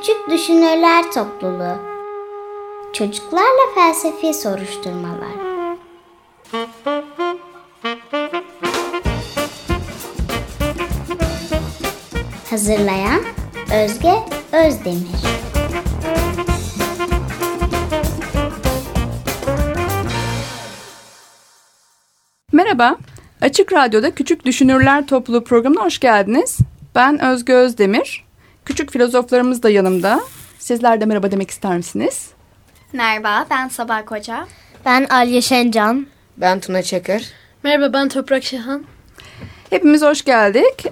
Küçük Düşünürler Topluluğu Çocuklarla Felsefi Soruşturmalar Hazırlayan Özge Özdemir Merhaba, Açık Radyo'da Küçük Düşünürler Topluluğu programına hoş geldiniz. Ben Özge Özdemir. Filozoflarımız da yanımda. Sizler de merhaba demek ister misiniz? Merhaba, ben Sabah Koca. Ben Alya Şencan. Ben Tuna Çakır. Merhaba, ben Toprak Şahan. Hepimiz hoş geldik.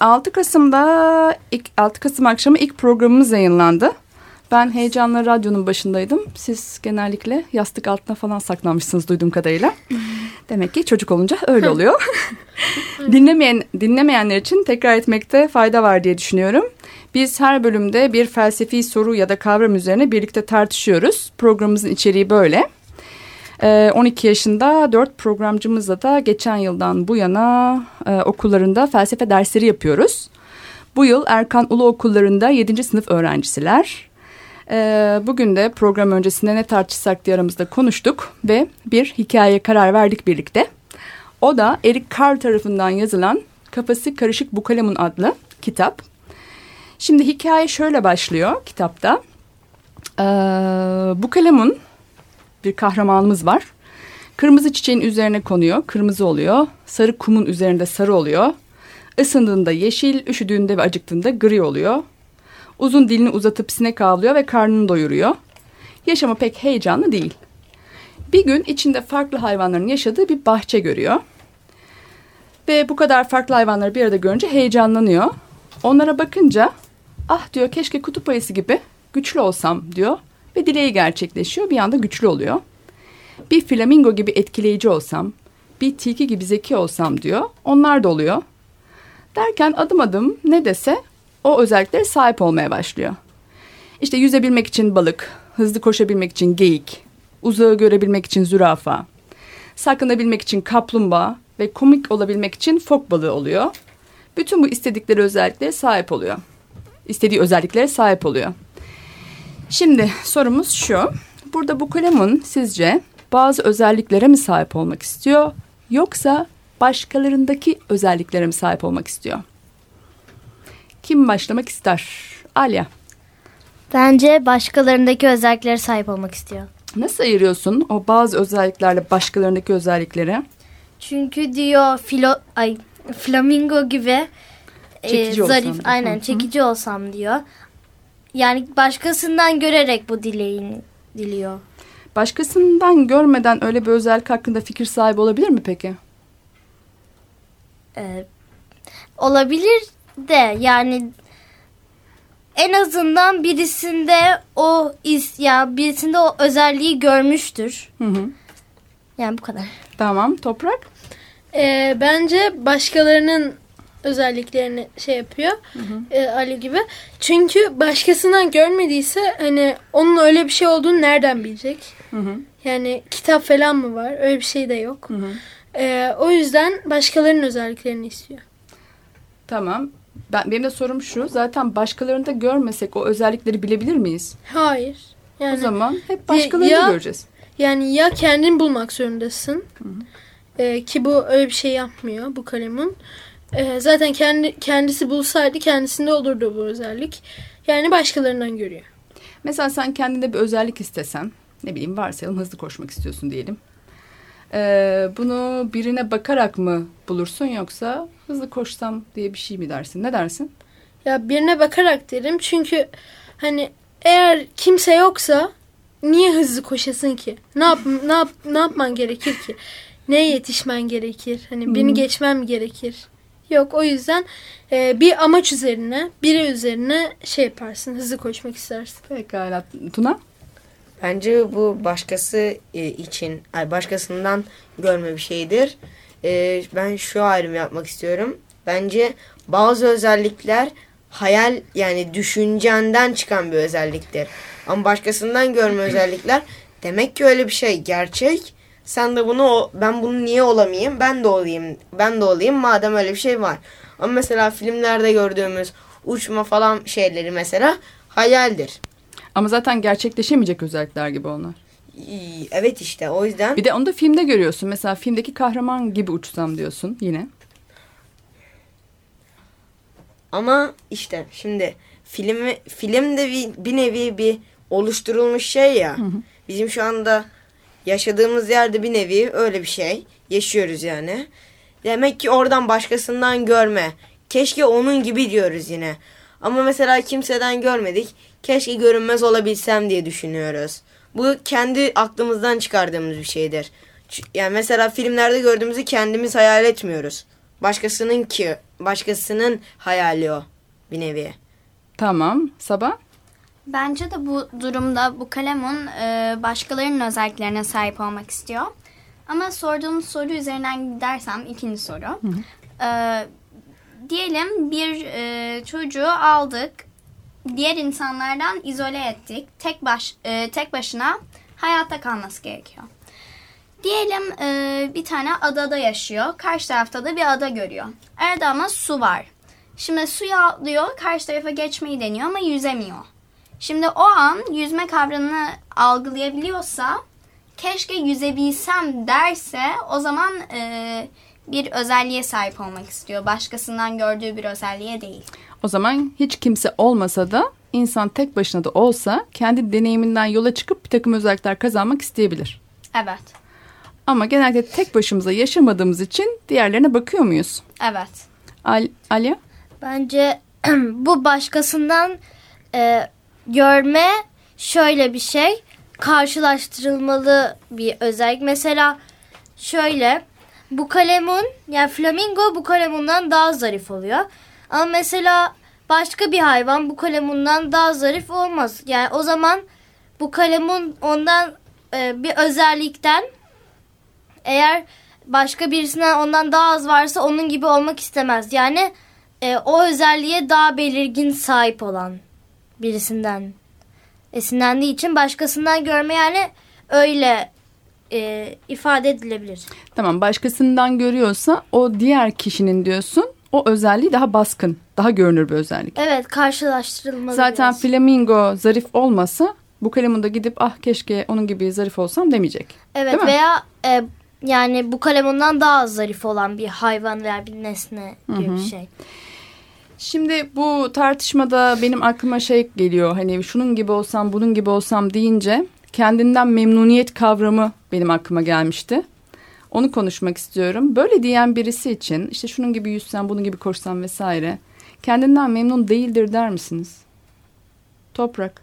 6 Kasım'da 6 Kasım akşamı ilk programımız yayınlandı. Ben heyecanla radyonun başındaydım. Siz genellikle yastık altına falan saklanmışsınız duyduğum kadarıyla. Demek ki çocuk olunca öyle oluyor. Dinlemeyen dinlemeyenler için tekrar etmekte fayda var diye düşünüyorum. Biz her bölümde bir felsefi soru ya da kavram üzerine birlikte tartışıyoruz. Programımızın içeriği böyle. 12 yaşında 4 programcımızla da geçen yıldan bu yana okullarında felsefe dersleri yapıyoruz. Bu yıl Erkan Ulu Okullarında 7. sınıf öğrencisiler. Bugün de program öncesinde ne tartışsak diye aramızda konuştuk ve bir hikayeye karar verdik birlikte. O da Eric Carr tarafından yazılan Kafası Karışık Bu Kalemun adlı kitap. Şimdi hikaye şöyle başlıyor kitapta. Bu Kalemun bir kahramanımız var. Kırmızı çiçeğin üzerine konuyor, kırmızı oluyor. Sarı kumun üzerinde sarı oluyor. Isındığında yeşil, üşüdüğünde ve acıktığında gri oluyor. Uzun dilini uzatıp sinek avlıyor ve karnını doyuruyor. Yaşamı pek heyecanlı değil. Bir gün içinde farklı hayvanların yaşadığı bir bahçe görüyor. Ve bu kadar farklı hayvanları bir arada görünce heyecanlanıyor. Onlara bakınca ah diyor keşke kutup ayısı gibi güçlü olsam diyor. Ve dileği gerçekleşiyor bir anda güçlü oluyor. Bir flamingo gibi etkileyici olsam, bir tilki gibi zeki olsam diyor. Onlar da oluyor. Derken adım adım ne dese o özelliklere sahip olmaya başlıyor. İşte yüzebilmek için balık, hızlı koşabilmek için geyik, uzağı görebilmek için zürafa, saklanabilmek için kaplumbağa ve komik olabilmek için fok balığı oluyor. Bütün bu istedikleri özelliklere sahip oluyor. İstediği özelliklere sahip oluyor. Şimdi sorumuz şu. Burada bu kalemun sizce bazı özelliklere mi sahip olmak istiyor yoksa başkalarındaki özelliklere mi sahip olmak istiyor? Kim başlamak ister? Alya. Bence başkalarındaki özelliklere sahip olmak istiyor. Nasıl ayırıyorsun o bazı özelliklerle başkalarındaki özellikleri? Çünkü diyor filo ay flamingo gibi çekici e, zarif olsam. aynen çekici olsam diyor. Yani başkasından görerek bu dileğini diliyor. Başkasından görmeden öyle bir özellik hakkında fikir sahibi olabilir mi peki? Ee, olabilir de yani en azından birisinde o is ya birisinde o özelliği görmüştür. Hı hı. Yani bu kadar. Tamam toprak. Ee, bence başkalarının özelliklerini şey yapıyor E, Ali gibi. Çünkü başkasından görmediyse hani onun öyle bir şey olduğunu nereden bilecek? Hı hı. Yani kitap falan mı var? Öyle bir şey de yok. Hı hı. Ee, o yüzden başkalarının özelliklerini istiyor. Tamam. Ben, benim de sorum şu. Zaten başkalarında görmesek o özellikleri bilebilir miyiz? Hayır. Yani o zaman hep başkalarını ya- göreceğiz. Yani ya kendin bulmak zorundasın. Ee, ki bu öyle bir şey yapmıyor bu kalemun. Ee, zaten kendi kendisi bulsaydı kendisinde olurdu bu özellik. Yani başkalarından görüyor. Mesela sen kendinde bir özellik istesen, ne bileyim varsayalım hızlı koşmak istiyorsun diyelim. Ee, bunu birine bakarak mı bulursun yoksa hızlı koşsam diye bir şey mi dersin? Ne dersin? Ya birine bakarak derim çünkü hani eğer kimse yoksa niye hızlı koşasın ki? Ne yap ne yap ne yapman gerekir ki? Neye yetişmen gerekir? Hani birini geçmem mi gerekir? Yok o yüzden e, bir amaç üzerine, biri üzerine şey yaparsın, hızlı koşmak istersin. Pekala. Tuna? Bence bu başkası e, için, ay başkasından görme bir şeydir. E, ben şu ayrım yapmak istiyorum. Bence bazı özellikler hayal yani düşüncenden çıkan bir özelliktir. Ama başkasından görme özellikler demek ki öyle bir şey gerçek. Sen de bunu o- ben bunu niye olamayayım? Ben de olayım. Ben de olayım madem öyle bir şey var. Ama mesela filmlerde gördüğümüz uçma falan şeyleri mesela hayaldir. Ama zaten gerçekleşemeyecek özellikler gibi onlar. Evet işte o yüzden Bir de onu da filmde görüyorsun. Mesela filmdeki kahraman gibi uçsam diyorsun yine. ama işte şimdi film film de bir, bir nevi bir oluşturulmuş şey ya. Bizim şu anda yaşadığımız yerde bir nevi öyle bir şey yaşıyoruz yani. Demek ki oradan başkasından görme. Keşke onun gibi diyoruz yine. Ama mesela kimseden görmedik. Keşke görünmez olabilsem diye düşünüyoruz. Bu kendi aklımızdan çıkardığımız bir şeydir. Yani mesela filmlerde gördüğümüzü kendimiz hayal etmiyoruz. Başkasının ki, başkasının hayali o bir nevi. Tamam. Sabah? Bence de bu durumda bu kalemun e, başkalarının özelliklerine sahip olmak istiyor. Ama sorduğunuz soru üzerinden gidersem ikinci soru. E, diyelim bir e, çocuğu aldık. Diğer insanlardan izole ettik. Tek baş e, tek başına hayatta kalması gerekiyor. Diyelim e, bir tane adada yaşıyor. Karşı tarafta da bir ada görüyor. Arada ama su var. Şimdi suya atlıyor, karşı tarafa geçmeyi deniyor ama yüzemiyor. Şimdi o an yüzme kavramını algılayabiliyorsa keşke yüzebilsem derse o zaman e, bir özelliğe sahip olmak istiyor. Başkasından gördüğü bir özelliğe değil. O zaman hiç kimse olmasa da insan tek başına da olsa kendi deneyiminden yola çıkıp bir takım özellikler kazanmak isteyebilir. Evet. Ama genelde tek başımıza yaşamadığımız için diğerlerine bakıyor muyuz? Evet. Al Alya? Bence bu başkasından e, görme şöyle bir şey karşılaştırılmalı bir özellik. Mesela şöyle bu kalemun yani flamingo bu kalemundan daha zarif oluyor. Ama mesela başka bir hayvan bu kalemundan daha zarif olmaz. Yani o zaman bu kalemun ondan e, bir özellikten eğer başka birisinden ondan daha az varsa onun gibi olmak istemez. Yani e, o özelliğe daha belirgin sahip olan birisinden esinlendiği için başkasından görme yani öyle e, ifade edilebilir. Tamam başkasından görüyorsa o diğer kişinin diyorsun o özelliği daha baskın, daha görünür bir özellik. Evet karşılaştırılmalı Zaten biraz. flamingo zarif olmasa bu kalemun da gidip ah keşke onun gibi zarif olsam demeyecek. Evet veya e, yani bu kalemundan daha az zarif olan bir hayvan veya bir nesne gibi bir şey. Şimdi bu tartışmada benim aklıma şey geliyor. Hani şunun gibi olsam, bunun gibi olsam deyince kendinden memnuniyet kavramı benim aklıma gelmişti. Onu konuşmak istiyorum. Böyle diyen birisi için işte şunun gibi yüzsem, bunun gibi koşsam vesaire. Kendinden memnun değildir der misiniz? Toprak.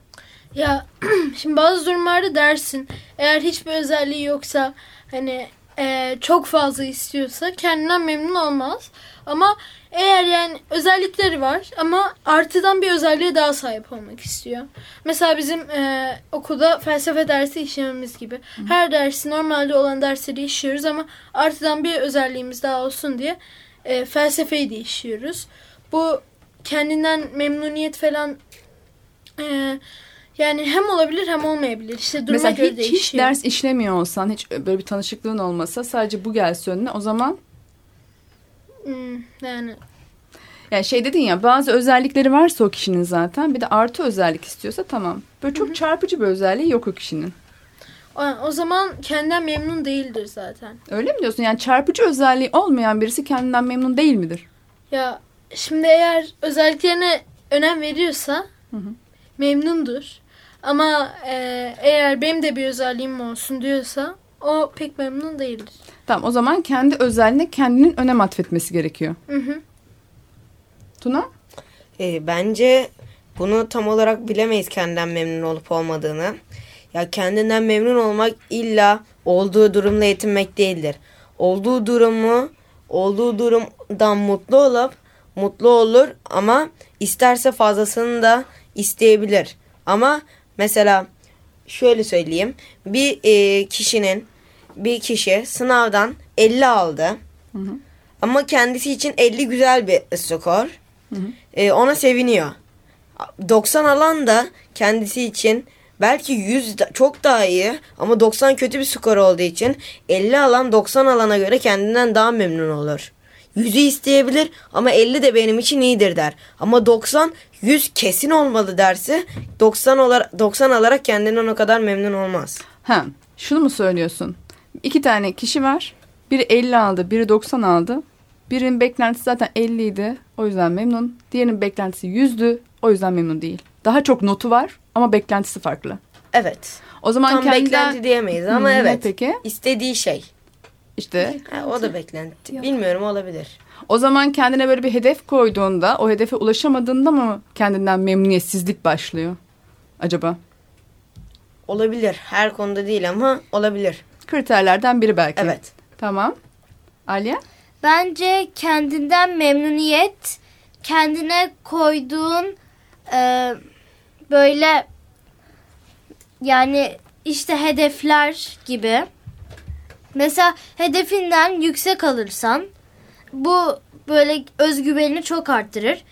Ya şimdi bazı durumlarda dersin eğer hiçbir özelliği yoksa hani e, çok fazla istiyorsa kendinden memnun olmaz. Ama eğer yani özellikleri var ama artıdan bir özelliğe daha sahip olmak istiyor. Mesela bizim e, okulda felsefe dersi işlememiz gibi. Her dersi normalde olan dersleri işliyoruz ama artıdan bir özelliğimiz daha olsun diye e, felsefeyi de işliyoruz. Bu kendinden memnuniyet falan e, yani hem olabilir hem olmayabilir. İşte duruma Mesela göre hiç, hiç değişiyor. ders işlemiyor olsan, hiç böyle bir tanışıklığın olmasa sadece bu gelse önüne o zaman yani Yani şey dedin ya bazı özellikleri varsa o kişinin zaten bir de artı özellik istiyorsa tamam. Böyle çok çarpıcı bir özelliği yok o kişinin. o, o zaman kendinden memnun değildir zaten. Öyle mi diyorsun? Yani çarpıcı özelliği olmayan birisi kendinden memnun değil midir? Ya şimdi eğer özelliklerine önem veriyorsa memnundur. Ama e, eğer benim de bir özelliğim olsun diyorsa o pek memnun değildir. Tamam o zaman kendi özelliğine kendinin önem atfetmesi gerekiyor. Hı hı. Tuna? E, bence bunu tam olarak bilemeyiz kendinden memnun olup olmadığını. Ya kendinden memnun olmak illa olduğu durumla yetinmek değildir. Olduğu durumu, olduğu durumdan mutlu olup mutlu olur ama isterse fazlasını da isteyebilir. Ama mesela şöyle söyleyeyim. Bir e, kişinin bir kişi sınavdan 50 aldı. Ama kendisi için 50 güzel bir skor. E, ona seviniyor. 90 alan da kendisi için belki 100 da- çok daha iyi ama 90 kötü bir skor olduğu için 50 alan 90 alana göre kendinden daha memnun olur. 100'ü isteyebilir ama 50 de benim için iyidir der. Ama 90 100 kesin olmalı derse 90 olarak 90 alarak kendinden o kadar memnun olmaz. Ha, şunu mu söylüyorsun? İki tane kişi var. Biri 50 aldı, biri 90 aldı. Birinin beklentisi zaten 50 idi. O yüzden memnun. Diğerinin beklentisi 100'dü. O yüzden memnun değil. Daha çok notu var ama beklentisi farklı. Evet. O zaman Tam kendinden... beklenti diyemeyiz ama ne evet. peki? İstediği şey. İşte Ha, o da beklenti. Bilmiyorum olabilir. o zaman kendine böyle bir hedef koyduğunda o hedefe ulaşamadığında mı kendinden memnuniyetsizlik başlıyor acaba? Olabilir. Her konuda değil ama olabilir. Kriterlerden biri belki. Evet. Tamam. Aliye? Bence kendinden memnuniyet kendine koyduğun e, böyle yani işte hedefler gibi. Mesela hedefinden yüksek alırsan bu böyle özgüvenini çok arttırır.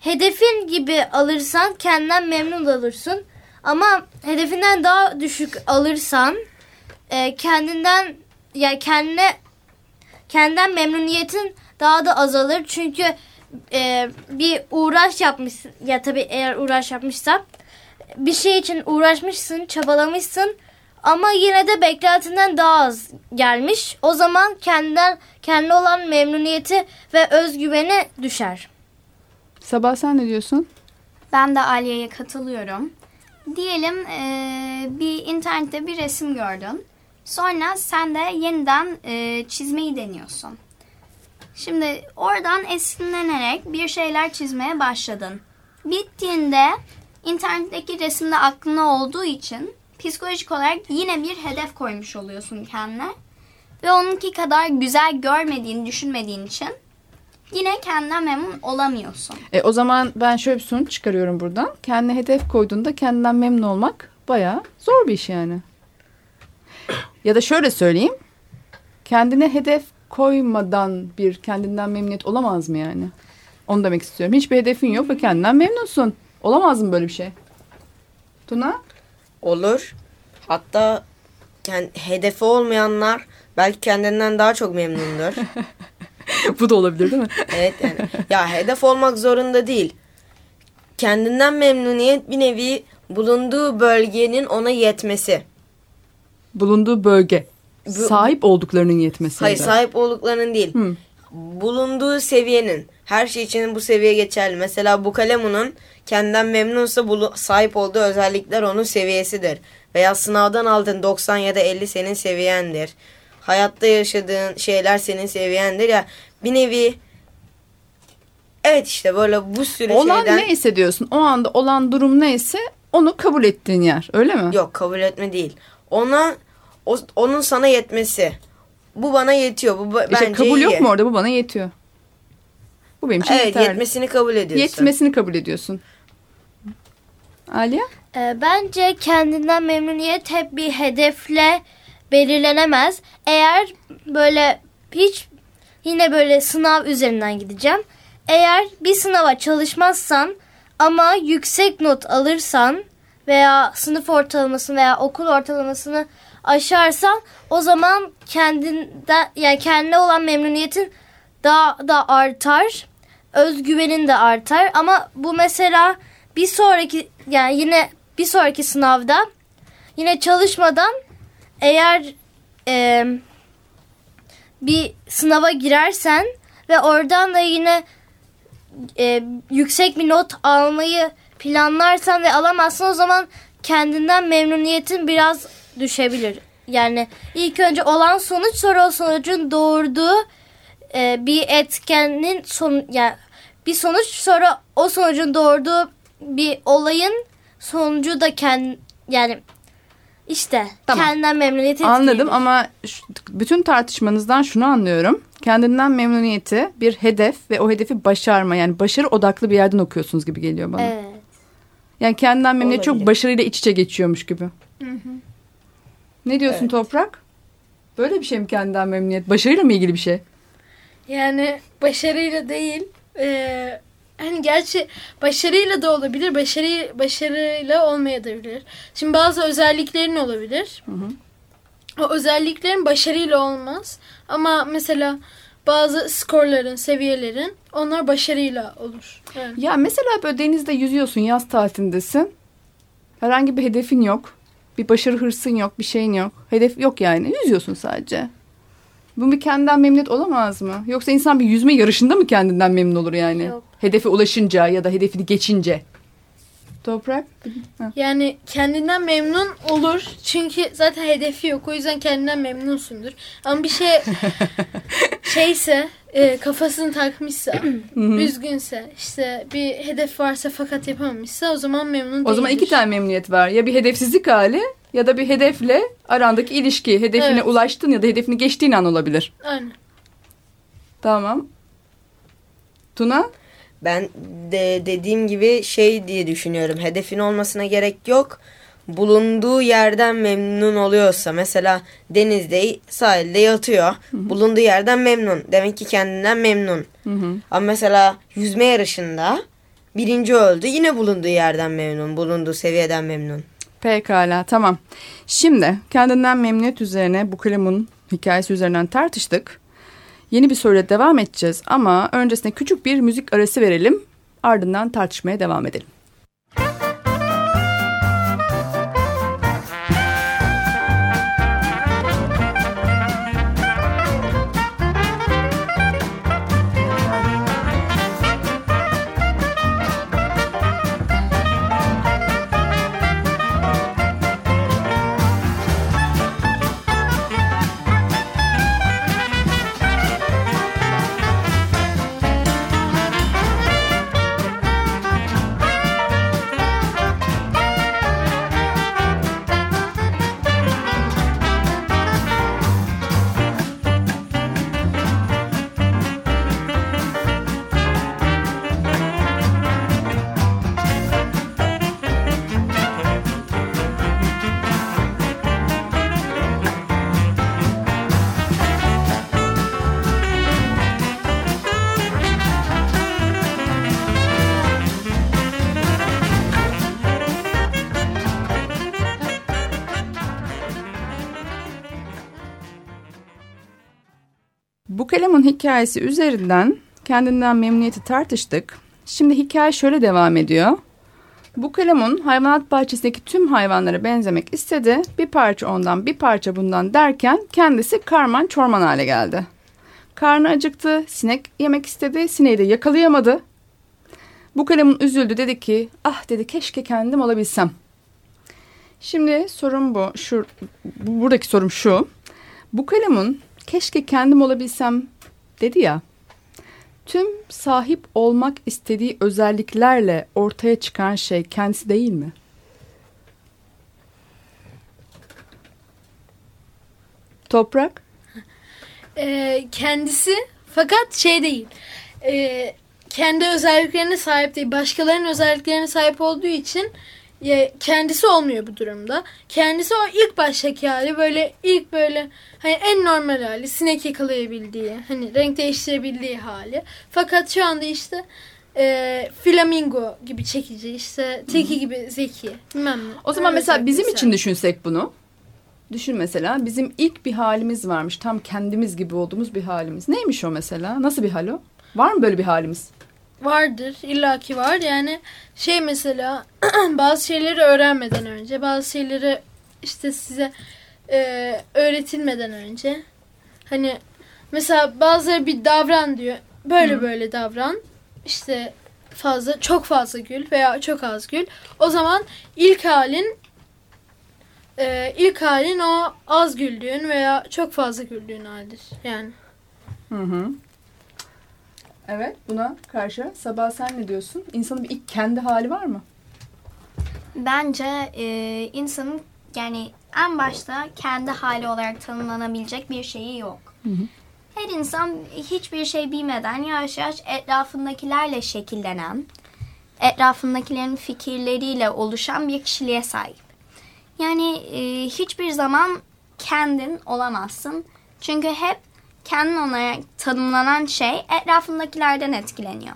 Hedefin gibi alırsan kendinden memnun olursun. Ama hedefinden daha düşük alırsan e, kendinden ya kendine kendinden memnuniyetin daha da azalır. Çünkü e, bir uğraş yapmışsın ya tabii eğer uğraş yapmışsa bir şey için uğraşmışsın, çabalamışsın ama yine de beklentinden daha az gelmiş. O zaman kendinden kendine olan memnuniyeti ve özgüveni düşer. Sabah sen ne diyorsun? Ben de Aliye'ye katılıyorum. Diyelim eee, bir internette bir resim gördün. Sonra sen de yeniden eee, çizmeyi deniyorsun. Şimdi oradan esinlenerek bir şeyler çizmeye başladın. Bittiğinde internetteki resimde aklına olduğu için psikolojik olarak yine bir hedef koymuş oluyorsun kendine. Ve onunki kadar güzel görmediğini düşünmediğin için yine kendinden memnun olamıyorsun. E, o zaman ben şöyle bir sonuç çıkarıyorum buradan. Kendine hedef koyduğunda kendinden memnun olmak bayağı zor bir iş yani. Ya da şöyle söyleyeyim. Kendine hedef koymadan bir kendinden memnuniyet olamaz mı yani? Onu demek istiyorum. Hiçbir hedefin yok ve kendinden memnunsun. Olamaz mı böyle bir şey? Tuna? Olur. Hatta kend- hedefi olmayanlar belki kendinden daha çok memnundur. Bu da olabilir değil mi? evet yani. Ya hedef olmak zorunda değil. Kendinden memnuniyet bir nevi bulunduğu bölgenin ona yetmesi. Bulunduğu bölge. Bu- Sahip olduklarının yetmesi. Hayır sahip olduklarının değil. Hı. Bulunduğu seviyenin. Her şey için bu seviye geçerli. Mesela bu kalemunun kendinden memnunsa bulu- sahip olduğu özellikler onun seviyesidir. Veya sınavdan aldığın 90 ya da 50 senin seviyendir. Hayatta yaşadığın şeyler senin seviyendir. Ya bir nevi Evet işte böyle bu sürü Olan şeyden neyse diyorsun. O anda olan durum neyse onu kabul ettiğin yer. Öyle mi? yok kabul etme değil. Ona o- onun sana yetmesi. Bu bana yetiyor. Bu ba- İşte bence kabul iyi. yok mu orada? Bu bana yetiyor. Bu benim için Evet yeterli. yetmesini kabul ediyorsun. Yetmesini kabul ediyorsun. Aliye? Ee, bence kendinden memnuniyet hep bir hedefle belirlenemez. Eğer böyle hiç yine böyle sınav üzerinden gideceğim. Eğer bir sınava çalışmazsan ama yüksek not alırsan veya sınıf ortalamasını veya okul ortalamasını aşarsan o zaman kendinden yani kendine olan memnuniyetin daha da artar. Özgüvenin de artar ama bu mesela bir sonraki yani yine bir sonraki sınavda yine çalışmadan eğer e, bir sınava girersen ve oradan da yine e, yüksek bir not almayı planlarsan ve alamazsan o zaman kendinden memnuniyetin biraz düşebilir. Yani ilk önce olan sonuç sonra o sonucun doğurduğu e, bir etkenin son yani bir sonuç sonra o sonucun doğurduğu bir olayın sonucu da kend yani işte Tamam. kendinden memnuniyet Anladım etkilenir. ama şu- bütün tartışmanızdan şunu anlıyorum. Kendinden memnuniyeti bir hedef ve o hedefi başarma yani başarı odaklı bir yerden okuyorsunuz gibi geliyor bana. Evet. Yani kendinden memnuniyet çok Olabilir. başarıyla iç içe geçiyormuş gibi. Ne diyorsun Evet. Toprak? Böyle bir şey mi kendinden memnuniyet? Başarıyla mı ilgili bir şey? Yani başarıyla değil. Ee, hani gerçi başarıyla da olabilir. Başarı başarıyla olmayabilir. Şimdi bazı özelliklerin olabilir. O özelliklerin başarıyla olmaz. Ama mesela bazı skorların, seviyelerin onlar başarıyla olur. Yani. Ya mesela böyle denizde yüzüyorsun, yaz tatilindesin. Herhangi bir hedefin yok. Bir başarı hırsın yok, bir şeyin yok. Hedef yok yani. Yüzüyorsun sadece. Bu bir kendinden memnun olamaz mı? Yoksa insan bir yüzme yarışında mı kendinden memnun olur yani? Yok. Hedefe ulaşınca ya da hedefini geçince. Toprak? Ha. Yani kendinden memnun olur. Çünkü zaten hedefi yok. O yüzden kendinden memnunsundur. Ama bir şey şeyse e, kafasını takmışsa, üzgünse, işte bir hedef varsa fakat yapamamışsa o zaman memnun değildir. O zaman iki tane memnuniyet var. Ya bir hedefsizlik hali ya da bir hedefle arandaki ilişki. Hedefine Evet. ulaştın ya da hedefini geçtiğin an olabilir. Aynen. Tamam. Tuna? Ben de dediğim gibi şey diye düşünüyorum. Hedefin olmasına gerek yok. Bulunduğu yerden memnun oluyorsa mesela denizde sahilde yatıyor. Bulunduğu yerden memnun. Demek ki kendinden memnun. Hı hı. Ama mesela yüzme yarışında birinci öldü. Yine bulunduğu yerden memnun. Bulunduğu seviyeden memnun. Pekala tamam. Şimdi kendinden memnuniyet üzerine bu kalemun hikayesi üzerinden tartıştık. Yeni bir soruyla devam edeceğiz ama öncesinde küçük bir müzik arası verelim. Ardından tartışmaya devam edelim. Bu kalemun hikayesi üzerinden kendinden memnuniyeti tartıştık. Şimdi hikaye şöyle devam ediyor. Bu kalemun hayvanat bahçesindeki tüm hayvanlara benzemek istedi. Bir parça ondan bir parça bundan derken kendisi karman çorman hale geldi. Karnı acıktı, sinek yemek istedi, sineği de yakalayamadı. Bu kalemun üzüldü dedi ki ah dedi keşke kendim olabilsem. Şimdi sorum bu. Şu, bu- buradaki sorum şu. Bu kalemun keşke kendim olabilsem dedi ya. Tüm sahip olmak istediği özelliklerle ortaya çıkan şey kendisi değil mi? Toprak? Ee, kendisi fakat şey değil. Ee, kendi özelliklerine sahip değil. Başkalarının özelliklerine sahip olduğu için kendisi olmuyor bu durumda. Kendisi o ilk baştaki hali böyle ilk böyle hani en normal hali sinek yakalayabildiği hani renk değiştirebildiği hali. Fakat şu anda işte e, flamingo gibi çekici işte teki gibi zeki bilmem ne. O zaman Öyle mesela bizim için düşünsek bunu. Düşün mesela bizim ilk bir halimiz varmış. Tam kendimiz gibi olduğumuz bir halimiz. Neymiş o mesela? Nasıl bir hal o? Var mı böyle bir halimiz? Vardır, illaki var. Yani şey mesela bazı şeyleri öğrenmeden önce, bazı şeyleri işte size e, öğretilmeden önce hani mesela bazıları bir davran diyor. Böyle böyle davran. İşte fazla çok fazla gül veya çok az gül. O zaman ilk halin e, ilk halin o az güldüğün veya çok fazla güldüğün haldir. Yani Hı hı. Evet buna karşı Sabah sen ne diyorsun? İnsanın bir ilk kendi hali var mı? Bence e, insanın yani en başta kendi hali olarak tanımlanabilecek bir şeyi yok. Her insan hiçbir şey bilmeden yavaş yavaş etrafındakilerle şekillenen, etrafındakilerin fikirleriyle oluşan bir kişiliğe sahip. Yani e, hiçbir zaman kendin olamazsın. Çünkü hep kendin olarak tanımlanan şey etrafındakilerden etkileniyor.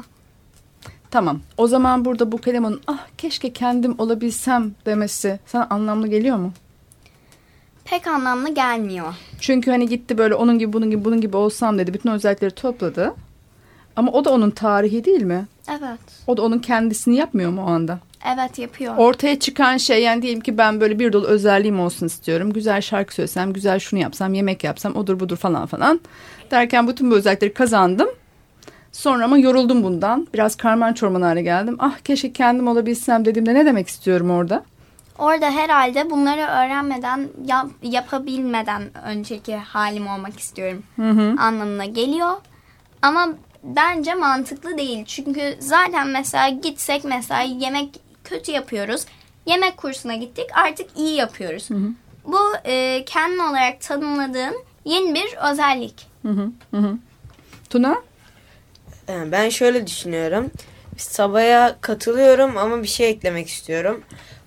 Tamam. O zaman burada bu kalemun ah keşke kendim olabilsem demesi sana anlamlı geliyor mu? pek anlamlı gelmiyor. Çünkü hani gitti böyle onun gibi bunun gibi bunun gibi olsam dedi. Bütün özellikleri topladı. Ama o da onun tarihi değil mi? Evet. O da onun kendisini yapmıyor mu o anda? Evet yapıyor. Ortaya çıkan şey yani diyelim ki ben böyle bir dolu özelliğim olsun istiyorum. Güzel şarkı söylesem, güzel şunu yapsam, yemek yapsam, odur budur falan falan. Derken bütün bu özellikleri kazandım. Sonra ama yoruldum bundan. Biraz karman çorman hale geldim. Ah keşke kendim olabilsem dediğimde ne demek istiyorum orada? Orada herhalde bunları öğrenmeden, yap- yapabilmeden önceki halim olmak istiyorum anlamına geliyor. Ama bence mantıklı değil. Çünkü zaten mesela gitsek mesela yemek kötü yapıyoruz. Yemek kursuna gittik artık iyi yapıyoruz. Bu e, kendin olarak tanımladığın yeni bir özellik. Tuna? Ee, Ben şöyle düşünüyorum. Sabaya katılıyorum ama bir şey eklemek istiyorum.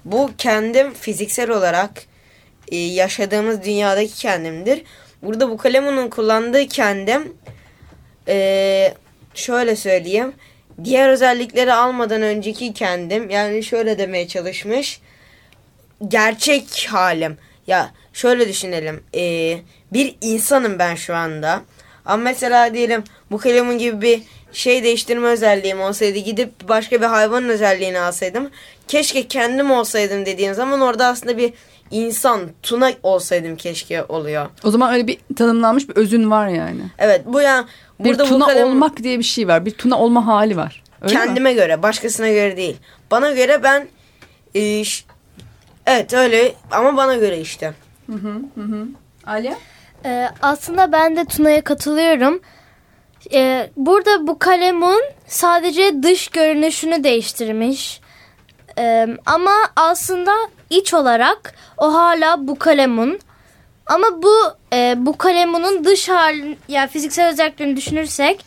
Bu kendim fiziksel olarak e, yaşadığımız dünyadaki kendimdir. Burada bu kalemunun kullandığı kendim e, şöyle söyleyeyim. Diğer özellikleri almadan önceki kendim yani şöyle demeye çalışmış. Gerçek halim. Ya şöyle düşünelim. e, bir insanım ben şu anda. Ama mesela diyelim bu kalemun gibi bir şey değiştirme özelliğim olsaydı gidip başka bir hayvanın özelliğini alsaydım. Keşke kendim olsaydım dediğin zaman orada aslında bir insan, tuna olsaydım keşke oluyor. O zaman öyle bir tanımlanmış bir özün var yani. Evet bu yani Bir burada bu tuna kalem olmak diye bir şey var. Bir tuna olma hali var. Öyle mi? kendime göre, başkasına göre değil. Bana göre ben e, evet öyle ama bana göre işte. Aliye? Ee, aslında ben de Tuna'ya katılıyorum. Ee, burada bu kalemun sadece dış görünüşünü değiştirmiş. Ee, ama aslında iç olarak o hala bu kalemun. Ama bu e, bu kalemunun dış hali yani fiziksel özelliklerini düşünürsek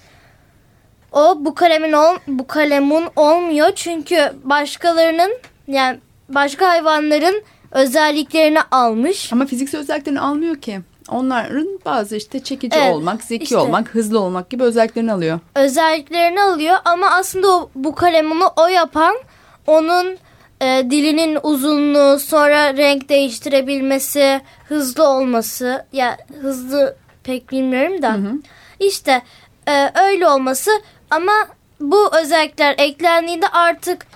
o bu kalemin ol, bu kalemun olmuyor çünkü başkalarının yani başka hayvanların özelliklerini almış. Ama fiziksel özelliklerini almıyor ki. Onların bazı işte çekici Evet, olmak, zeki işte. olmak, hızlı olmak gibi özelliklerini alıyor. özelliklerini alıyor ama aslında o, bu kalemini o yapan onun e, dilinin uzunluğu sonra renk değiştirebilmesi hızlı olması ya hızlı pek bilmiyorum da işte e, öyle olması ama bu özellikler eklendiğinde artık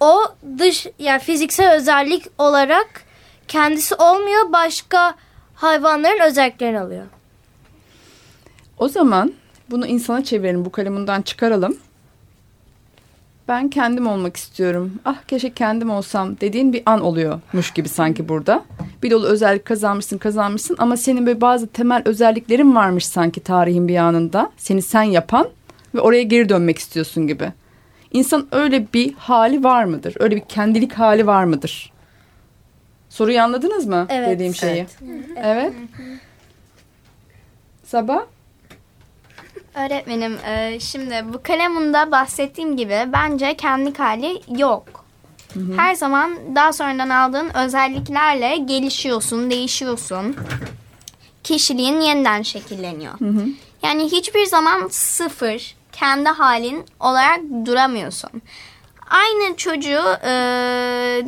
o dış yani fiziksel özellik olarak kendisi olmuyor başka hayvanların özelliklerini alıyor. O zaman bunu insana çevirelim, bu kalemundan çıkaralım. Ben kendim olmak istiyorum. Ah keşke kendim olsam dediğin bir an oluyormuş gibi sanki burada. Bir dolu özellik kazanmışsın kazanmışsın ama senin böyle bazı temel özelliklerin varmış sanki tarihin bir anında. Seni sen yapan ve oraya geri dönmek istiyorsun gibi. İnsan öyle bir hali var mıdır? Öyle bir kendilik hali var mıdır? Soruyu anladınız mı Evet. dediğim şeyi? Evet. Evet. Sabah? Öğretmenim e, şimdi bu kalemunda bahsettiğim gibi bence kendi hali yok. Her zaman daha sonradan aldığın özelliklerle gelişiyorsun, değişiyorsun. Kişiliğin yeniden şekilleniyor. Yani hiçbir zaman sıfır, kendi halin olarak duramıyorsun. Aynı çocuğu e,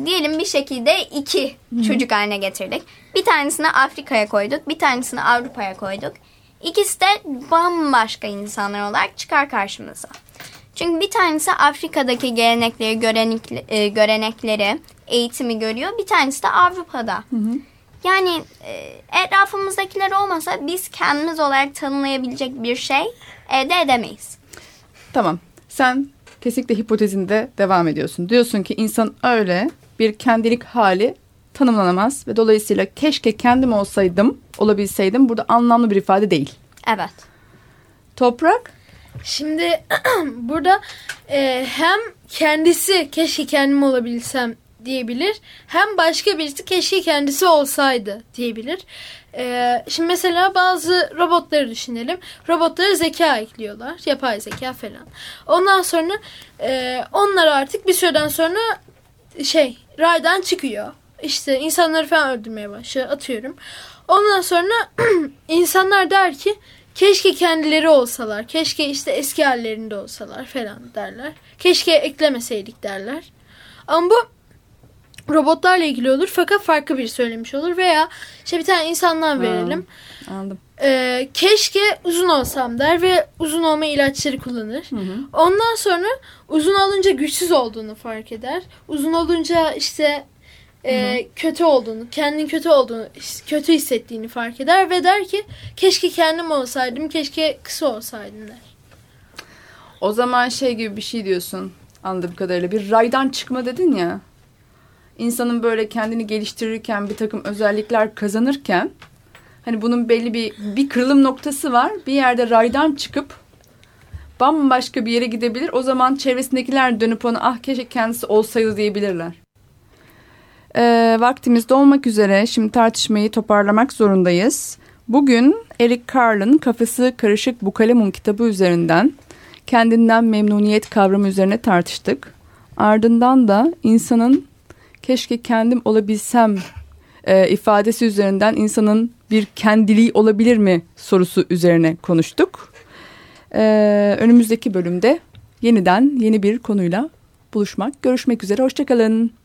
diyelim bir şekilde iki çocuk haline getirdik. Bir tanesini Afrika'ya koyduk, bir tanesini Avrupa'ya koyduk. İkisi de bambaşka insanlar olarak çıkar karşımıza. Çünkü bir tanesi Afrika'daki gelenekleri, e, görenekleri, eğitimi görüyor. Bir tanesi de Avrupa'da. Yani e, etrafımızdakiler olmasa biz kendimiz olarak tanımlayabilecek bir şey elde edemeyiz. Tamam. Sen kesinlikle hipotezinde devam ediyorsun. Diyorsun ki insan öyle bir kendilik hali tanımlanamaz ve dolayısıyla keşke kendim olsaydım, olabilseydim burada anlamlı bir ifade değil. Evet. Toprak? Şimdi burada e, hem kendisi keşke kendim olabilsem diyebilir. Hem başka birisi keşke kendisi olsaydı diyebilir. E, şimdi mesela bazı robotları düşünelim. Robotlara zeka ekliyorlar. Yapay zeka falan. Ondan sonra e, onlar artık bir süreden sonra şey raydan çıkıyor. İşte insanları falan öldürmeye başlıyor atıyorum. Ondan sonra insanlar der ki keşke kendileri olsalar. Keşke işte eski hallerinde olsalar falan derler. Keşke eklemeseydik derler. Ama bu robotlarla ilgili olur fakat farklı bir söylemiş olur veya işte bir tane insandan verelim. Anladım. Ee, keşke uzun olsam der ve uzun olma ilaçları kullanır. Ondan sonra uzun olunca güçsüz olduğunu fark eder. Uzun olunca işte e, kötü olduğunu, kendin kötü olduğunu, kötü hissettiğini fark eder ve der ki keşke kendim olsaydım, keşke kısa olsaydım der. O zaman şey gibi bir şey diyorsun anladığım kadarıyla. Bir raydan çıkma dedin ya. İnsanın böyle kendini geliştirirken bir takım özellikler kazanırken hani bunun belli bir bir kırılım noktası var. Bir yerde raydan çıkıp bambaşka bir yere gidebilir. O zaman çevresindekiler dönüp ona ah keşke kendisi olsaydı diyebilirler. Ee, vaktimiz dolmak üzere şimdi tartışmayı toparlamak zorundayız. Bugün Eric Carle'ın Kafası Karışık Bu Kalemun kitabı üzerinden kendinden memnuniyet kavramı üzerine tartıştık. Ardından da insanın keşke kendim olabilsem e, ifadesi üzerinden insanın bir kendiliği olabilir mi sorusu üzerine konuştuk. E, önümüzdeki bölümde yeniden yeni bir konuyla buluşmak, görüşmek üzere. Hoşçakalın.